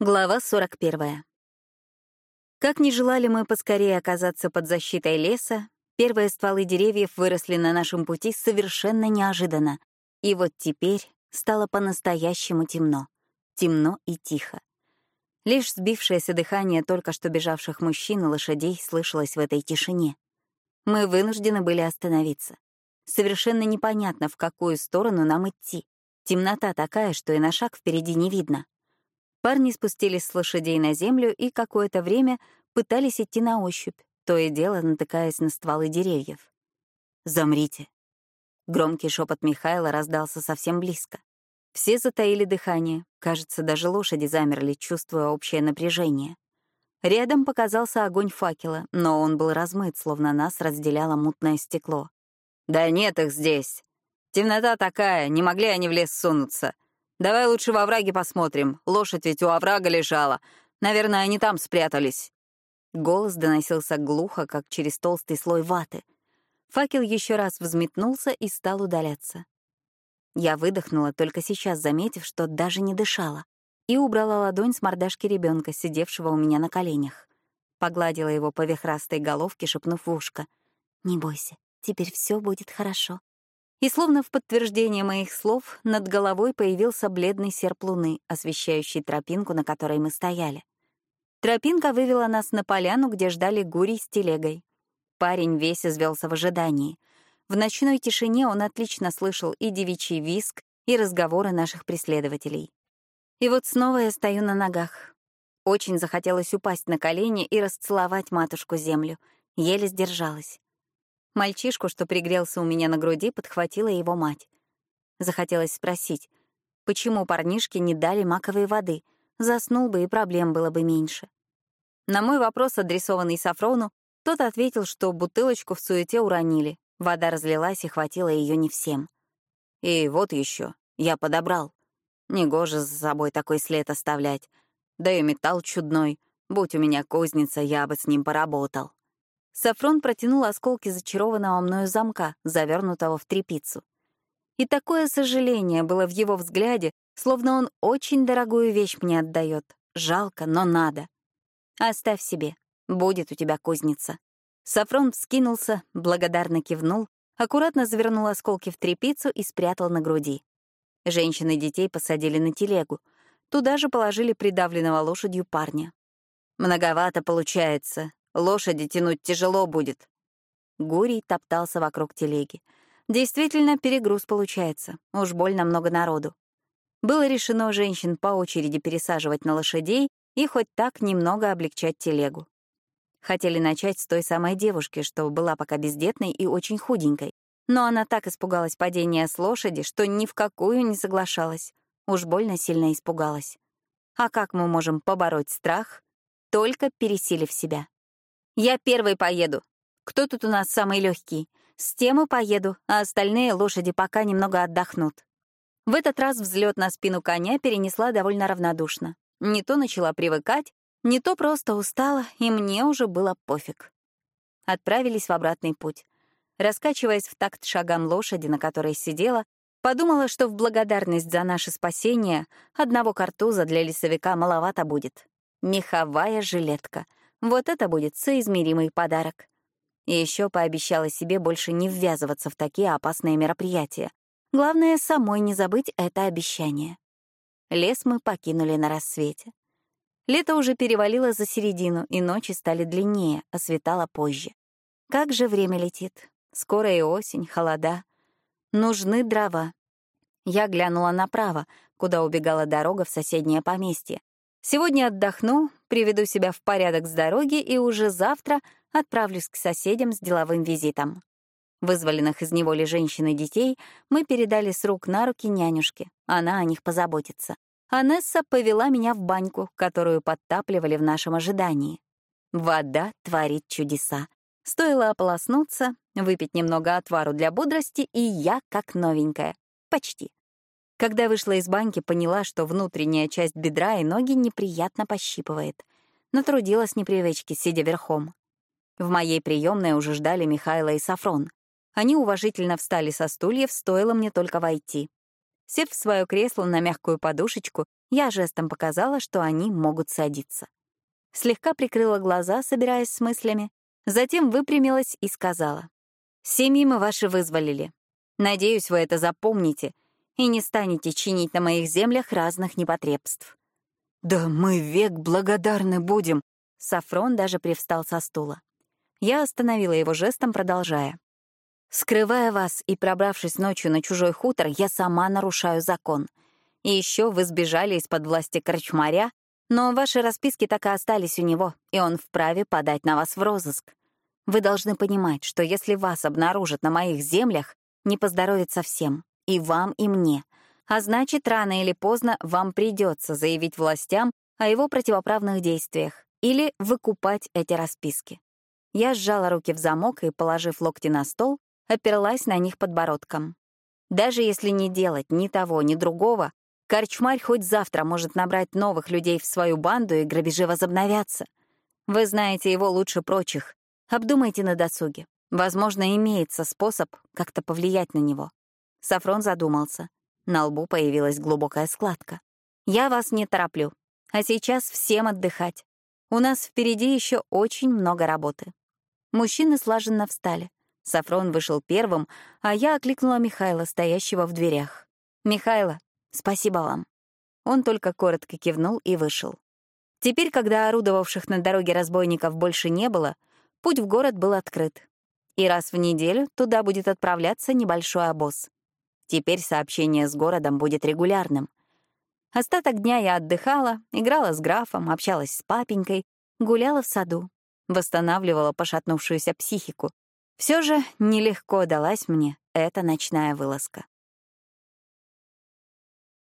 Глава 41. Как ни желали мы поскорее оказаться под защитой леса, первые стволы деревьев выросли на нашем пути совершенно неожиданно. И вот теперь стало по-настоящему темно. Темно и тихо. Лишь сбившееся дыхание только что бежавших мужчин и лошадей слышалось в этой тишине. Мы вынуждены были остановиться. Совершенно непонятно, в какую сторону нам идти. Темнота такая, что и на шаг впереди не видно. Парни спустились с лошадей на землю и какое-то время пытались идти на ощупь, то и дело натыкаясь на стволы деревьев. «Замрите!» Громкий шепот Михайла раздался совсем близко. Все затаили дыхание, кажется, даже лошади замерли, чувствуя общее напряжение. Рядом показался огонь факела, но он был размыт, словно нас разделяло мутное стекло. «Да нет их здесь! Темнота такая, не могли они в лес сунуться!» Давай лучше во враге посмотрим. Лошадь ведь у оврага лежала. Наверное, они там спрятались». Голос доносился глухо, как через толстый слой ваты. Факел еще раз взметнулся и стал удаляться. Я выдохнула, только сейчас заметив, что даже не дышала, и убрала ладонь с мордашки ребенка, сидевшего у меня на коленях. Погладила его по вихрастой головке, шепнув в ушко. «Не бойся, теперь все будет хорошо». И словно в подтверждение моих слов над головой появился бледный серп луны, освещающий тропинку, на которой мы стояли. Тропинка вывела нас на поляну, где ждали Гурий с телегой. Парень весь извелся в ожидании. В ночной тишине он отлично слышал и девичий виск, и разговоры наших преследователей. И вот снова я стою на ногах. Очень захотелось упасть на колени и расцеловать матушку-землю. Еле сдержалась. Мальчишку, что пригрелся у меня на груди, подхватила его мать. Захотелось спросить, почему парнишке не дали маковой воды? Заснул бы, и проблем было бы меньше. На мой вопрос, адресованный Сафрону, тот ответил, что бутылочку в суете уронили. Вода разлилась и хватило ее не всем. И вот еще, я подобрал. Негоже за собой такой след оставлять. Да и металл чудной. Будь у меня кузница, я бы с ним поработал. Сафрон протянул осколки зачарованного мною замка, завернутого в трепицу. И такое сожаление было в его взгляде, словно он очень дорогую вещь мне отдает. Жалко, но надо. Оставь себе, будет у тебя кузница. Сафрон вскинулся, благодарно кивнул, аккуратно завернул осколки в трепицу и спрятал на груди. Женщины детей посадили на телегу. Туда же положили придавленного лошадью парня. «Многовато получается», Лошади тянуть тяжело будет. Гурий топтался вокруг телеги. Действительно, перегруз получается. Уж больно много народу. Было решено женщин по очереди пересаживать на лошадей и хоть так немного облегчать телегу. Хотели начать с той самой девушки, что была пока бездетной и очень худенькой. Но она так испугалась падения с лошади, что ни в какую не соглашалась. Уж больно сильно испугалась. А как мы можем побороть страх, только пересилив себя? Я первый поеду. Кто тут у нас самый легкий? С тем и поеду, а остальные лошади пока немного отдохнут. В этот раз взлет на спину коня перенесла довольно равнодушно. Не то начала привыкать, не то просто устала, и мне уже было пофиг. Отправились в обратный путь. Раскачиваясь в такт шагам лошади, на которой сидела, подумала, что в благодарность за наше спасение одного картуза для лесовика маловато будет. Меховая жилетка — вот это будет соизмеримый подарок. И еще пообещала себе больше не ввязываться в такие опасные мероприятия. Главное, самой не забыть это обещание. Лес мы покинули на рассвете. Лето уже перевалило за середину, и ночи стали длиннее, а светало позже. Как же время летит. Скоро и осень, холода. Нужны дрова. Я глянула направо, куда убегала дорога в соседнее поместье. Сегодня отдохну, приведу себя в порядок с дороги и уже завтра отправлюсь к соседям с деловым визитом. Вызволенных из неволи женщин и детей мы передали с рук на руки нянюшке. Она о них позаботится. Анесса повела меня в баньку, которую подтапливали в нашем ожидании. Вода творит чудеса. Стоило ополоснуться, выпить немного отвару для бодрости, и я как новенькая. Почти. Когда вышла из баньки, поняла, что внутренняя часть бедра и ноги неприятно пощипывает. Натрудилась непривычки, сидя верхом. В моей приемной уже ждали Михайло и Сафрон. Они уважительно встали со стульев, стоило мне только войти. Сев в свое кресло на мягкую подушечку, я жестом показала, что они могут садиться. Слегка прикрыла глаза, собираясь с мыслями, затем выпрямилась и сказала. «Семьи мы ваши вызволили. Надеюсь, вы это запомните и не станете чинить на моих землях разных непотребств». «Да мы век благодарны будем!» Сафрон даже привстал со стула. Я остановила его жестом, продолжая. «Скрывая вас и пробравшись ночью на чужой хутор, я сама нарушаю закон. И еще вы сбежали из-под власти корчмаря, но ваши расписки так и остались у него, и он вправе подать на вас в розыск. Вы должны понимать, что если вас обнаружат на моих землях, не поздоровится всем, и вам, и мне. А значит, рано или поздно вам придется заявить властям о его противоправных действиях или выкупать эти расписки. Я сжала руки в замок и, положив локти на стол, оперлась на них подбородком. Даже если не делать ни того, ни другого, Корчмарь хоть завтра может набрать новых людей в свою банду, и грабежи возобновятся. Вы знаете его лучше прочих. Обдумайте на досуге. Возможно, имеется способ как-то повлиять на него. Сафрон задумался. На лбу появилась глубокая складка. «Я вас не тороплю. А сейчас всем отдыхать. У нас впереди еще очень много работы». Мужчины слаженно встали. Сафрон вышел первым, а я окликнула Михайла, стоящего в дверях. «Михайло, Спасибо вам». Он только коротко кивнул и вышел. Теперь, когда орудовавших на дороге разбойников больше не было, путь в город был открыт. И раз в неделю туда будет отправляться небольшой обоз. Теперь сообщение с городом будет регулярным. Остаток дня я отдыхала, играла с графом, общалась с папенькой, гуляла в саду, восстанавливала пошатнувшуюся психику. Все же нелегко далась мне эта ночная вылазка.